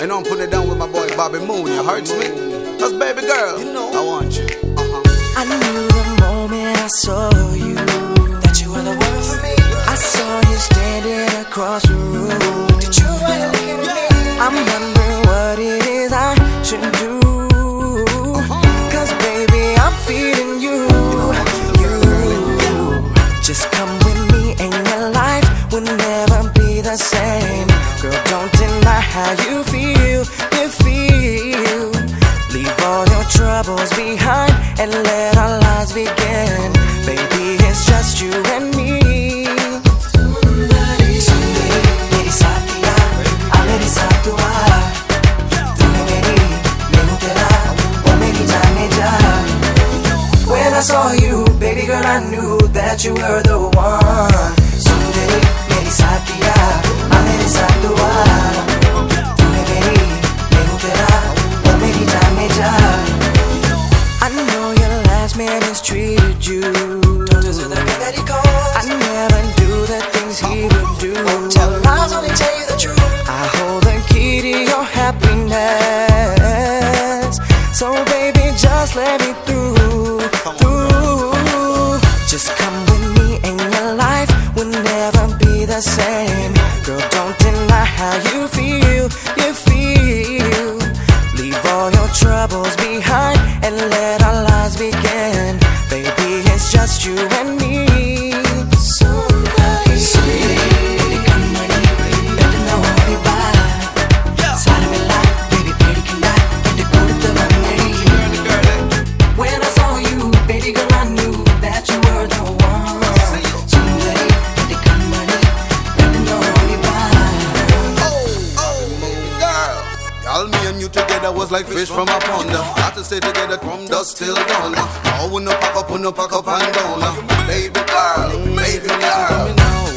And I'm putting it down with my boy Bobby Moon. You hurts me? Cause baby girl, you know I want you. Uh-huh. I knew the moment I saw you that you were the one for me. I saw you standing across the room. Did you really look at me? I'm wondering what it is I should do. Cause baby, I'm feeling you. You. Just come with me and your life will never be the same. Girl, don't deny how you feel, you feel. Leave all your troubles behind and let our lives begin. Baby, it's just you and me. When I saw you, baby girl, I knew that you were the one. Same. Girl, don't deny how you feel, you feel. Y'all, me and you together was like fish from a pond. Got to stay together from dusk till dawn. Oh, when no pack up, when no pack up and down. Baby girl, baby now, girl.